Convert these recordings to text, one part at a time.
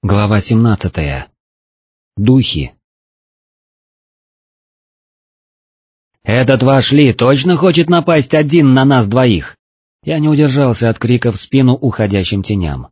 Глава 17. Духи. «Этот ваш Ли точно хочет напасть один на нас двоих?» Я не удержался от крика в спину уходящим теням.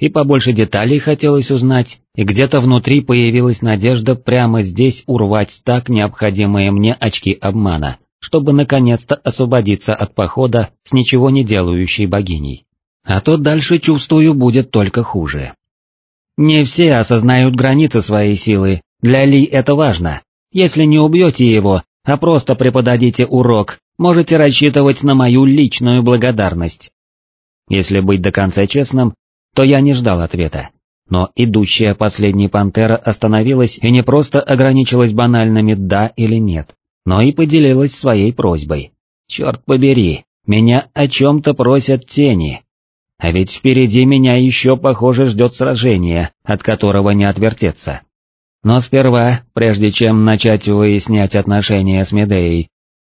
И побольше деталей хотелось узнать, и где-то внутри появилась надежда прямо здесь урвать так необходимые мне очки обмана, чтобы наконец-то освободиться от похода с ничего не делающей богиней. А то дальше, чувствую, будет только хуже. Не все осознают границы своей силы, для Ли это важно. Если не убьете его, а просто преподадите урок, можете рассчитывать на мою личную благодарность. Если быть до конца честным, то я не ждал ответа. Но идущая последней пантера остановилась и не просто ограничилась банальными «да» или «нет», но и поделилась своей просьбой. «Черт побери, меня о чем-то просят тени, а ведь впереди меня еще, похоже, ждет сражение, от которого не отвертеться. Но сперва, прежде чем начать выяснять отношения с Медеей,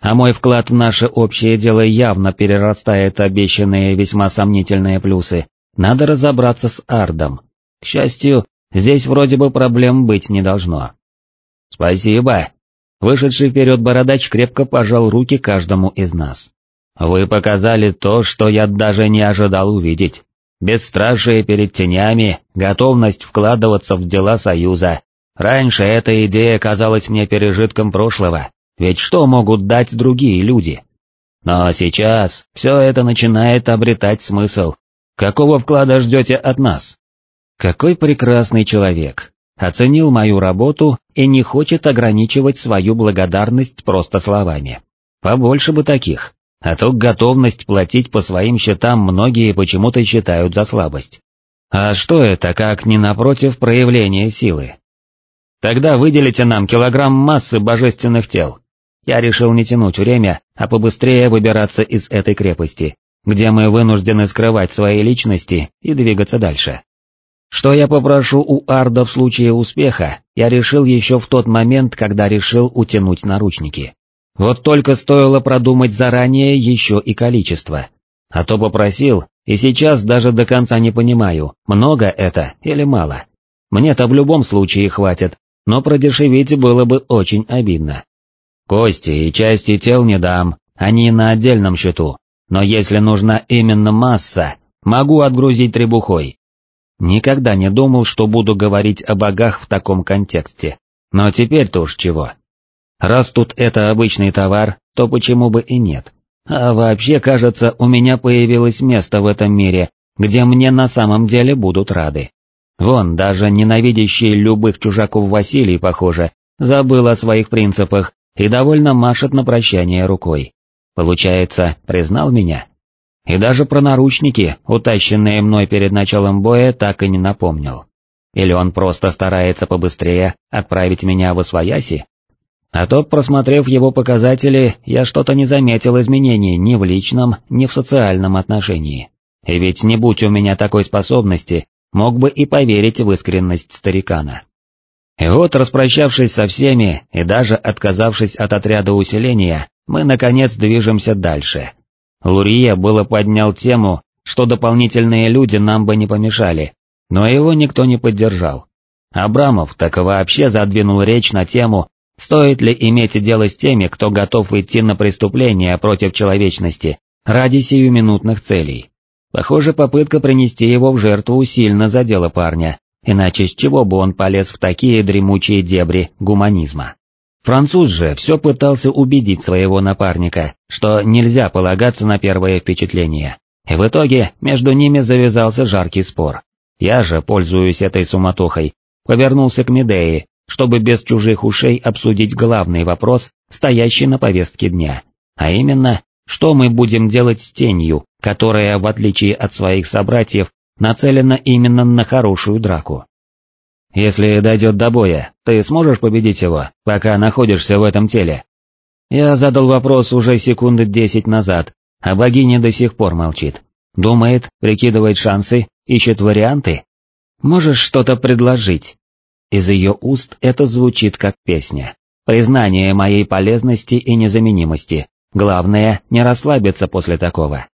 а мой вклад в наше общее дело явно перерастает обещанные весьма сомнительные плюсы, надо разобраться с Ардом. К счастью, здесь вроде бы проблем быть не должно. «Спасибо!» Вышедший вперед бородач крепко пожал руки каждому из нас. Вы показали то, что я даже не ожидал увидеть. Бесстрашие перед тенями, готовность вкладываться в дела Союза. Раньше эта идея казалась мне пережитком прошлого, ведь что могут дать другие люди? Но сейчас все это начинает обретать смысл. Какого вклада ждете от нас? Какой прекрасный человек. Оценил мою работу и не хочет ограничивать свою благодарность просто словами. Побольше бы таких. А то готовность платить по своим счетам многие почему-то считают за слабость. А что это, как не напротив проявления силы? Тогда выделите нам килограмм массы божественных тел. Я решил не тянуть время, а побыстрее выбираться из этой крепости, где мы вынуждены скрывать свои личности и двигаться дальше. Что я попрошу у Арда в случае успеха, я решил еще в тот момент, когда решил утянуть наручники. Вот только стоило продумать заранее еще и количество. А то попросил, и сейчас даже до конца не понимаю, много это или мало. Мне-то в любом случае хватит, но продешевить было бы очень обидно. Кости и части тел не дам, они на отдельном счету, но если нужна именно масса, могу отгрузить требухой. Никогда не думал, что буду говорить о богах в таком контексте, но теперь-то уж чего. Раз тут это обычный товар, то почему бы и нет? А вообще, кажется, у меня появилось место в этом мире, где мне на самом деле будут рады. Вон, даже ненавидящий любых чужаков Василий, похоже, забыл о своих принципах и довольно машет на прощание рукой. Получается, признал меня? И даже про наручники, утащенные мной перед началом боя, так и не напомнил. Или он просто старается побыстрее отправить меня в Освояси? А то, просмотрев его показатели, я что-то не заметил изменений ни в личном, ни в социальном отношении. И ведь не будь у меня такой способности, мог бы и поверить в искренность старикана. И вот, распрощавшись со всеми и даже отказавшись от отряда усиления, мы наконец движемся дальше. Лурия было поднял тему, что дополнительные люди нам бы не помешали, но его никто не поддержал. Абрамов так вообще задвинул речь на тему, Стоит ли иметь дело с теми, кто готов идти на преступление против человечности ради сиюминутных целей? Похоже, попытка принести его в жертву сильно задела парня, иначе с чего бы он полез в такие дремучие дебри гуманизма? Француз же все пытался убедить своего напарника, что нельзя полагаться на первое впечатление, и в итоге между ними завязался жаркий спор. Я же, пользуясь этой суматохой, повернулся к Медее чтобы без чужих ушей обсудить главный вопрос, стоящий на повестке дня, а именно, что мы будем делать с тенью, которая, в отличие от своих собратьев, нацелена именно на хорошую драку. Если дойдет до боя, ты сможешь победить его, пока находишься в этом теле? Я задал вопрос уже секунды десять назад, а богиня до сих пор молчит. Думает, прикидывает шансы, ищет варианты. Можешь что-то предложить? Из ее уст это звучит как песня. Признание моей полезности и незаменимости. Главное, не расслабиться после такого.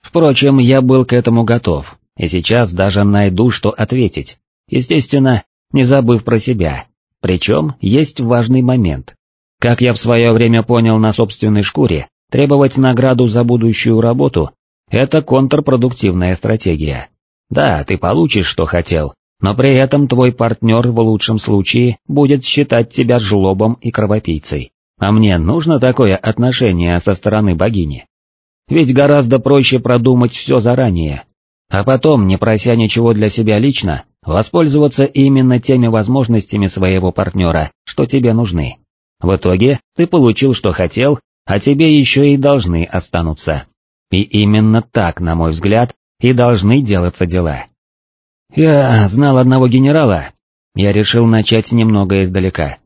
Впрочем, я был к этому готов, и сейчас даже найду, что ответить. естественно, не забыв про себя. Причем есть важный момент. Как я в свое время понял на собственной шкуре, требовать награду за будущую работу – это контрпродуктивная стратегия. Да, ты получишь, что хотел, но при этом твой партнер в лучшем случае будет считать тебя жлобом и кровопийцей. А мне нужно такое отношение со стороны богини. Ведь гораздо проще продумать все заранее, а потом, не прося ничего для себя лично, воспользоваться именно теми возможностями своего партнера, что тебе нужны. В итоге ты получил, что хотел, а тебе еще и должны останутся. И именно так, на мой взгляд, и должны делаться дела. Я знал одного генерала, я решил начать немного издалека,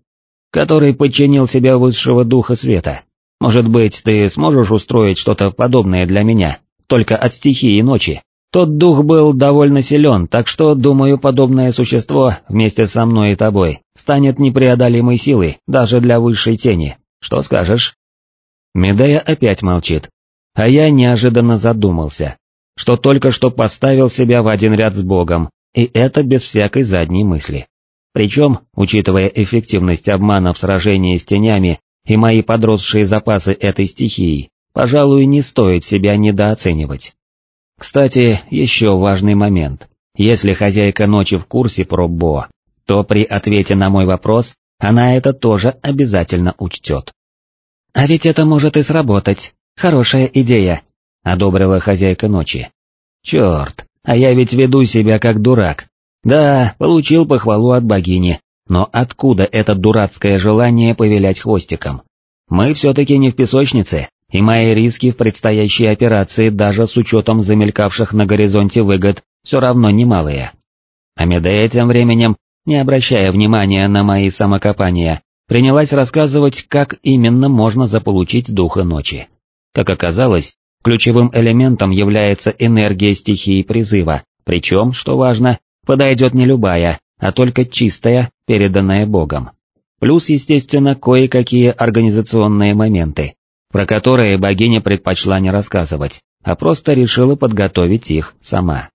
который подчинил себя высшего духа света. Может быть, ты сможешь устроить что-то подобное для меня, только от стихии ночи? Тот дух был довольно силен, так что, думаю, подобное существо, вместе со мной и тобой, станет непреодолимой силой, даже для высшей тени. Что скажешь? Медея опять молчит, а я неожиданно задумался, что только что поставил себя в один ряд с Богом, и это без всякой задней мысли. Причем, учитывая эффективность обмана в сражении с тенями и мои подросшие запасы этой стихии, пожалуй, не стоит себя недооценивать. Кстати, еще важный момент. Если хозяйка ночи в курсе про Бо, то при ответе на мой вопрос она это тоже обязательно учтет. «А ведь это может и сработать. Хорошая идея», — одобрила хозяйка ночи. «Черт, а я ведь веду себя как дурак. Да, получил похвалу от богини, но откуда это дурацкое желание повилять хвостиком? Мы все-таки не в песочнице, и мои риски в предстоящей операции даже с учетом замелькавших на горизонте выгод все равно немалые. А Медея тем временем, не обращая внимания на мои самокопания, принялась рассказывать, как именно можно заполучить духа ночи. Как оказалось, ключевым элементом является энергия стихии призыва, причем, что важно, подойдет не любая, а только чистая, переданная Богом. Плюс, естественно, кое-какие организационные моменты, про которые богиня предпочла не рассказывать, а просто решила подготовить их сама.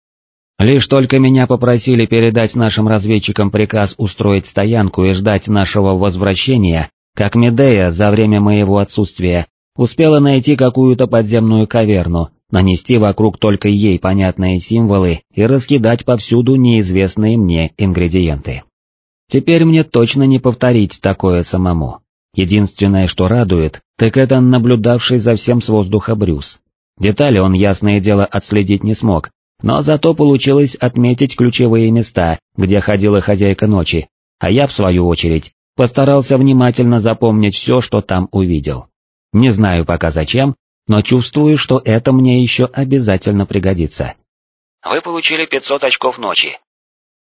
Лишь только меня попросили передать нашим разведчикам приказ устроить стоянку и ждать нашего возвращения, как Медея за время моего отсутствия успела найти какую-то подземную каверну, нанести вокруг только ей понятные символы и раскидать повсюду неизвестные мне ингредиенты. Теперь мне точно не повторить такое самому. Единственное, что радует, так это наблюдавший за всем с воздуха Брюс. Детали он, ясное дело, отследить не смог, но зато получилось отметить ключевые места, где ходила хозяйка ночи, а я, в свою очередь, постарался внимательно запомнить все, что там увидел. Не знаю пока зачем, но чувствую, что это мне еще обязательно пригодится. Вы получили 500 очков ночи.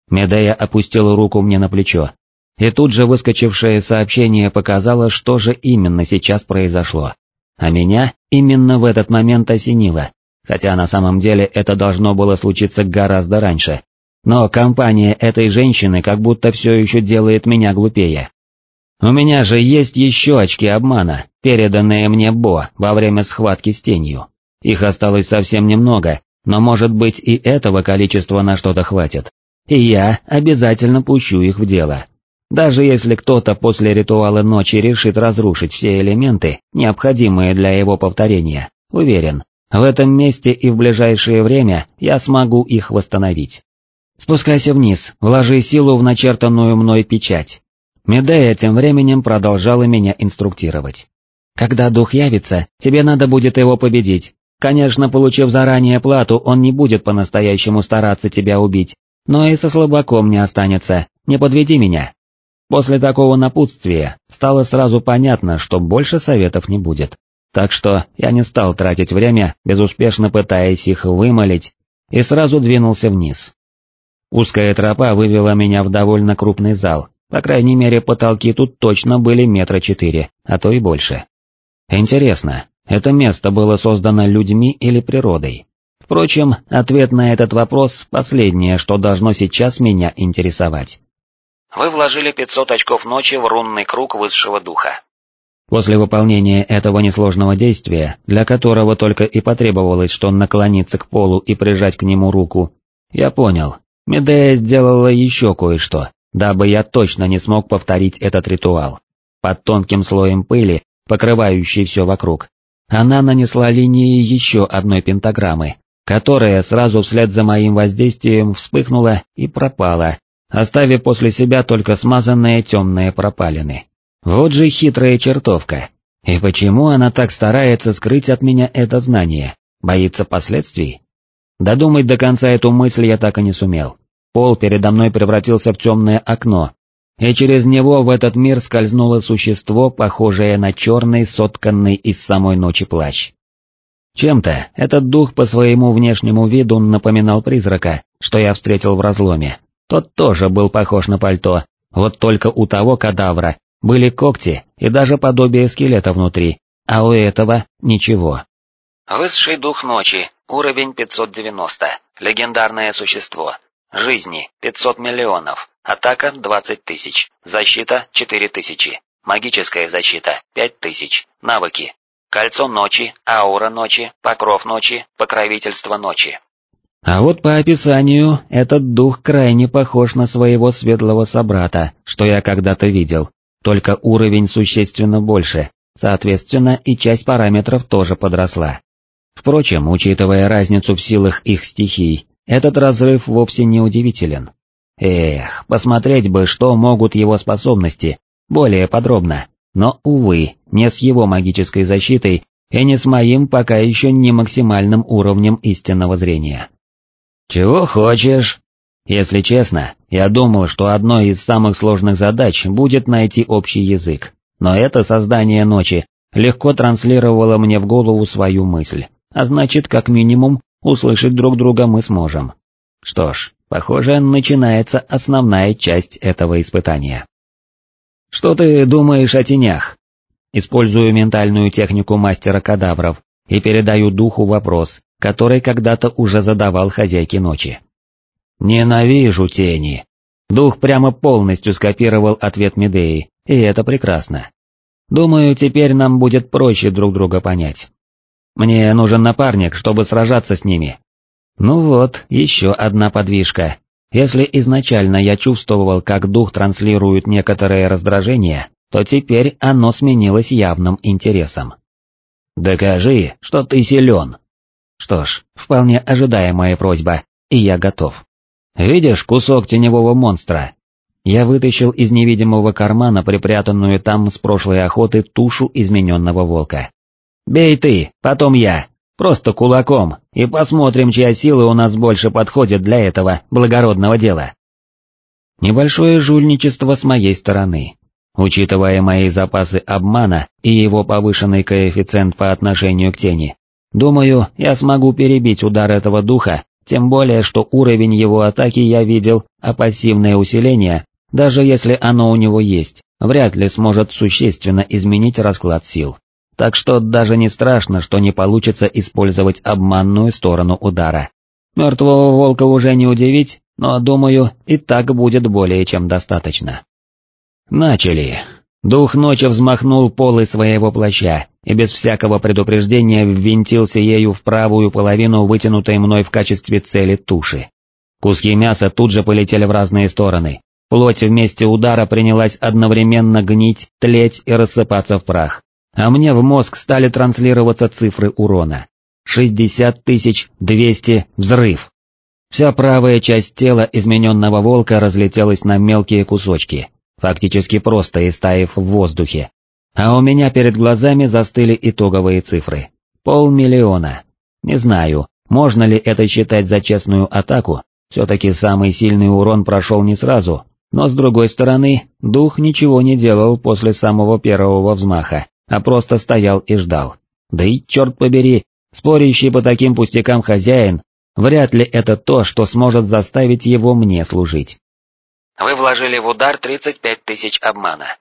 Медея опустила руку мне на плечо, и тут же выскочившее сообщение показало, что же именно сейчас произошло. А меня именно в этот момент осенило, хотя на самом деле это должно было случиться гораздо раньше. Но компания этой женщины как будто все еще делает меня глупее. У меня же есть еще очки обмана, переданные мне Бо во время схватки с тенью. Их осталось совсем немного, но может быть и этого количества на что-то хватит. И я обязательно пущу их в дело. Даже если кто-то после ритуала ночи решит разрушить все элементы, необходимые для его повторения, уверен, в этом месте и в ближайшее время я смогу их восстановить. Спускайся вниз, вложи силу в начертанную мной печать. Медея тем временем продолжала меня инструктировать. Когда дух явится, тебе надо будет его победить. Конечно, получив заранее плату, он не будет по-настоящему стараться тебя убить, но и со слабаком не останется, не подведи меня. После такого напутствия стало сразу понятно, что больше советов не будет. Так что я не стал тратить время, безуспешно пытаясь их вымолить, и сразу двинулся вниз. Узкая тропа вывела меня в довольно крупный зал, по крайней мере потолки тут точно были метра четыре, а то и больше. Интересно, это место было создано людьми или природой? Впрочем, ответ на этот вопрос – последнее, что должно сейчас меня интересовать. Вы вложили 500 очков ночи в рунный круг высшего духа. После выполнения этого несложного действия, для которого только и потребовалось, что наклониться к полу и прижать к нему руку, я понял, Медея сделала еще кое-что, дабы я точно не смог повторить этот ритуал. Под тонким слоем пыли, покрывающей все вокруг, она нанесла линии еще одной пентаграммы, которая сразу вслед за моим воздействием вспыхнула и пропала, оставив после себя только смазанные темные пропалины. Вот же хитрая чертовка. И почему она так старается скрыть от меня это знание? Боится последствий? Додумать до конца эту мысль я так и не сумел. Пол передо мной превратился в темное окно, и через него в этот мир скользнуло существо, похожее на черный, сотканный из самой ночи плащ. Чем-то этот дух по своему внешнему виду напоминал призрака, что я встретил в разломе. Тот тоже был похож на пальто, вот только у того кадавра были когти и даже подобие скелета внутри, а у этого ничего. Высший дух ночи, уровень 590, легендарное существо, жизни 500 миллионов, атака 20 тысяч, защита 4 тысячи, магическая защита 5 тысяч, навыки, кольцо ночи, аура ночи, покров ночи, покровительство ночи. А вот по описанию, этот дух крайне похож на своего светлого собрата, что я когда-то видел, только уровень существенно больше, соответственно и часть параметров тоже подросла. Впрочем, учитывая разницу в силах их стихий, этот разрыв вовсе не удивителен. Эх, посмотреть бы, что могут его способности, более подробно, но, увы, не с его магической защитой и не с моим пока еще не максимальным уровнем истинного зрения. «Чего хочешь?» Если честно, я думал, что одной из самых сложных задач будет найти общий язык, но это создание ночи легко транслировало мне в голову свою мысль а значит, как минимум, услышать друг друга мы сможем. Что ж, похоже, начинается основная часть этого испытания. Что ты думаешь о тенях? Использую ментальную технику мастера кадавров и передаю духу вопрос, который когда-то уже задавал хозяйке ночи. Ненавижу тени. Дух прямо полностью скопировал ответ Медеи, и это прекрасно. Думаю, теперь нам будет проще друг друга понять. Мне нужен напарник, чтобы сражаться с ними. Ну вот, еще одна подвижка. Если изначально я чувствовал, как дух транслирует некоторое раздражение, то теперь оно сменилось явным интересом. «Докажи, что ты силен». Что ж, вполне ожидаемая просьба, и я готов. Видишь кусок теневого монстра? Я вытащил из невидимого кармана припрятанную там с прошлой охоты тушу измененного волка. «Бей ты, потом я, просто кулаком, и посмотрим, чья сила у нас больше подходит для этого благородного дела». Небольшое жульничество с моей стороны. Учитывая мои запасы обмана и его повышенный коэффициент по отношению к тени, думаю, я смогу перебить удар этого духа, тем более что уровень его атаки я видел, а пассивное усиление, даже если оно у него есть, вряд ли сможет существенно изменить расклад сил так что даже не страшно, что не получится использовать обманную сторону удара. Мертвого волка уже не удивить, но, думаю, и так будет более чем достаточно. Начали. Дух ночи взмахнул полы своего плаща и без всякого предупреждения ввинтился ею в правую половину вытянутой мной в качестве цели туши. Куски мяса тут же полетели в разные стороны. Плоть вместе удара принялась одновременно гнить, тлеть и рассыпаться в прах а мне в мозг стали транслироваться цифры урона. 60 тысяч 200 взрыв. Вся правая часть тела измененного волка разлетелась на мелкие кусочки, фактически просто истаив в воздухе. А у меня перед глазами застыли итоговые цифры. Полмиллиона. Не знаю, можно ли это считать за честную атаку, все-таки самый сильный урон прошел не сразу, но с другой стороны, дух ничего не делал после самого первого взмаха, а просто стоял и ждал. Да и черт побери, спорящий по таким пустякам хозяин, вряд ли это то, что сможет заставить его мне служить. Вы вложили в удар 35 тысяч обмана.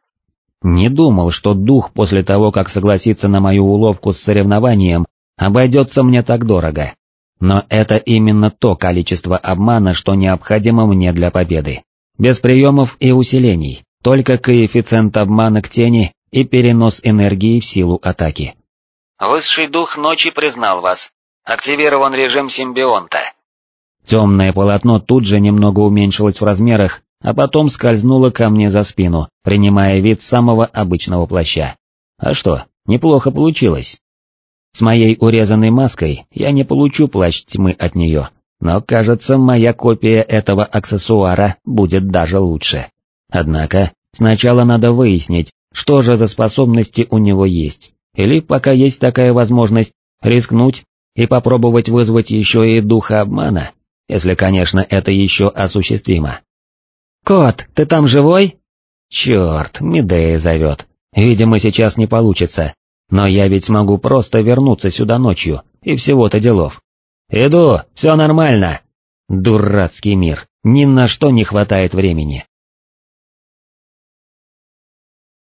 Не думал, что дух после того, как согласится на мою уловку с соревнованием, обойдется мне так дорого. Но это именно то количество обмана, что необходимо мне для победы. Без приемов и усилений, только коэффициент обмана к тени и перенос энергии в силу атаки. Высший дух ночи признал вас. Активирован режим симбионта. Темное полотно тут же немного уменьшилось в размерах, а потом скользнуло ко мне за спину, принимая вид самого обычного плаща. А что, неплохо получилось. С моей урезанной маской я не получу плащ тьмы от нее, но кажется, моя копия этого аксессуара будет даже лучше. Однако, сначала надо выяснить, что же за способности у него есть, или, пока есть такая возможность, рискнуть и попробовать вызвать еще и духа обмана, если, конечно, это еще осуществимо. «Кот, ты там живой?» «Черт, Медея зовет. Видимо, сейчас не получится, но я ведь могу просто вернуться сюда ночью, и всего-то делов. Иду, все нормально. Дурацкий мир, ни на что не хватает времени.